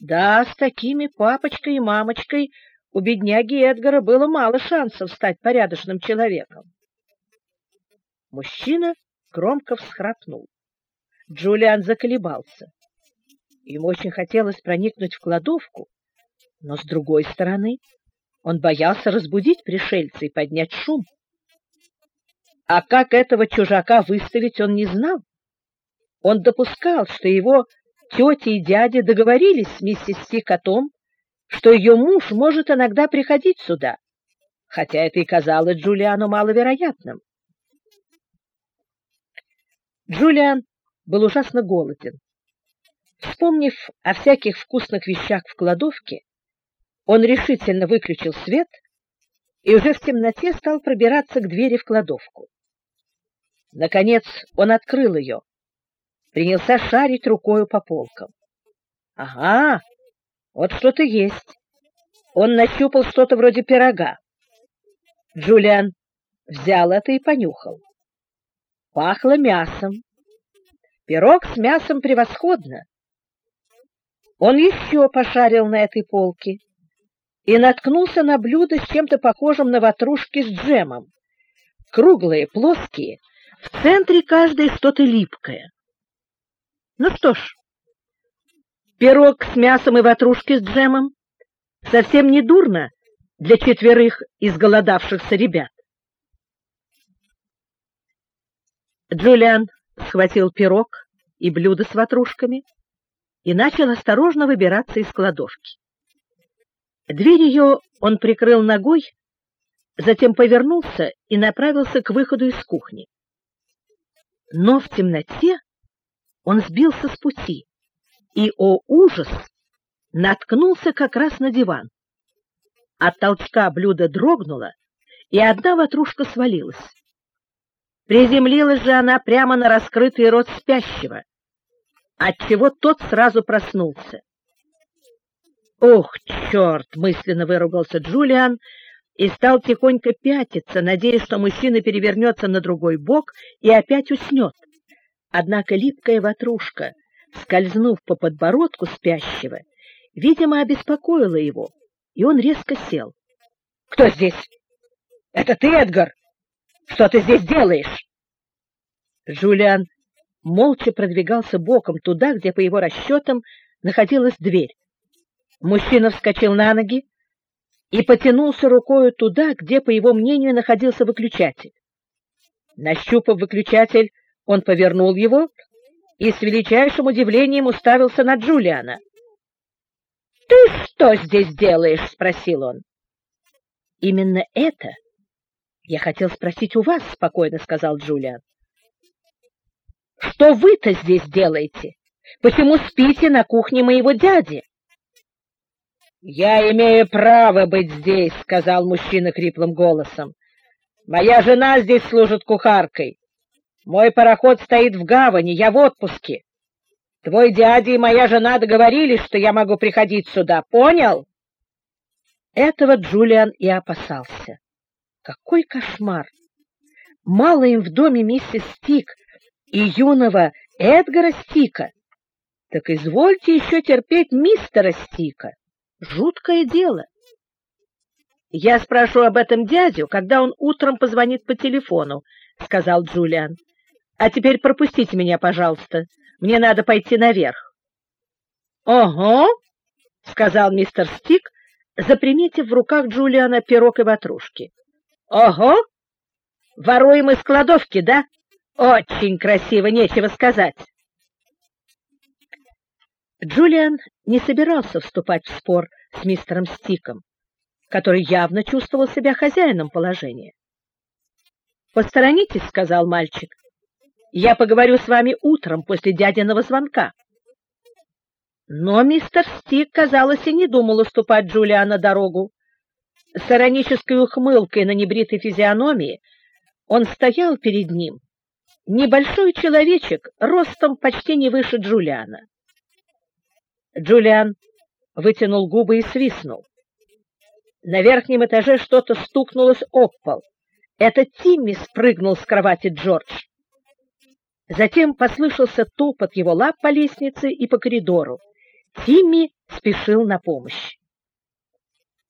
Да, с такими папочкой и мамочкой у бедняги Эдгара было мало шансов стать порядочным человеком. Мужчина громко всхрапнул. Джулиан заколебался. Ему очень хотелось проникнуть в кладовку, но, с другой стороны, он боялся разбудить пришельца и поднять шум. А как этого чужака выставить, он не знал. Он допускал, что его тетя и дядя договорились с миссис Стик о том, что ее муж может иногда приходить сюда, хотя это и казалось Джулиану маловероятным. Джулиан был ужасно голоден. Вспомнив о всяких вкусных вещах в кладовке, он решительно выключил свет и уже в темноте стал пробираться к двери в кладовку. Наконец он открыл ее, принялся шарить рукою по полкам. Ага, вот что-то есть. Он нащупал что-то вроде пирога. Джулиан взял это и понюхал. Пахло мясом. Пирог с мясом превосходно. Он еще пошарил на этой полке и наткнулся на блюдо с чем-то похожим на ватрушки с джемом. Круглые, плоские, в центре каждой что-то липкое. Ну что ж, пирог с мясом и ватрушки с джемом совсем не дурно для четверых изголодавшихся ребят. Джулиан схватил пирог и блюдо с ватрушками и начал осторожно выбираться из кладовки. Дверь ее он прикрыл ногой, затем повернулся и направился к выходу из кухни. Но в темноте он сбился с пути и, о ужас, наткнулся как раз на диван. От толчка блюдо дрогнуло, и одна ватрушка свалилась. Приземлилась же она прямо на раскрытый рот спящего, отчего тот сразу проснулся. «Ох, черт!» — мысленно выругался Джулиан и стал тихонько пятиться, надеясь, что мужчина перевернется на другой бок и опять уснет. Однако липкая ватрушка, скользнув по подбородку спящего, видимо, обеспокоила его, и он резко сел. «Кто здесь? Это ты, Эдгар? Что ты здесь делаешь?» Джулиан молча продвигался боком туда, где, по его расчетам, находилась дверь. Мужчина вскочил на ноги и потянулся рукою туда, где, по его мнению, находился выключатель. Нащупав выключатель, он повернул его и с величайшим удивлением уставился на Джулиана. «Ты что здесь делаешь?» — спросил он. «Именно это я хотел спросить у вас», — спокойно сказал Джулиан. «Что вы-то здесь делаете? Почему спите на кухне моего дяди?» «Я имею право быть здесь», — сказал мужчина хриплым голосом. «Моя жена здесь служит кухаркой. Мой пароход стоит в гавани, я в отпуске. Твой дядя и моя жена договорились, что я могу приходить сюда, понял?» Этого Джулиан и опасался. Какой кошмар! Мало им в доме миссис Стик и юного Эдгара Стика. Так извольте еще терпеть мистера Стика. Жуткое дело. Я спрошу об этом дядю, когда он утром позвонит по телефону, сказал Джулиан. А теперь пропустите меня, пожалуйста. Мне надо пойти наверх. Ого, сказал мистер Стик, заприметив в руках Джулиана пирог и ватрушки. Ого! Воруем из кладовки, да? Очень красиво, нечего сказать. Джулиан не собирался вступать в спор с мистером Стиком, который явно чувствовал себя хозяином положения. «Посторонитесь», — сказал мальчик. «Я поговорю с вами утром после дядиного звонка». Но мистер Стик, казалось, и не думал уступать Джулиану дорогу. С иронической ухмылкой на небритой физиономии он стоял перед ним, небольшой человечек, ростом почти не выше Джулиана. Джулиан вытянул губы и свистнул. На верхнем этаже что-то стукнулось об пол. Это Тимми спрыгнул с кровати Джордж. Затем послышался топот его лап по лестнице и по коридору. Тимми спешил на помощь.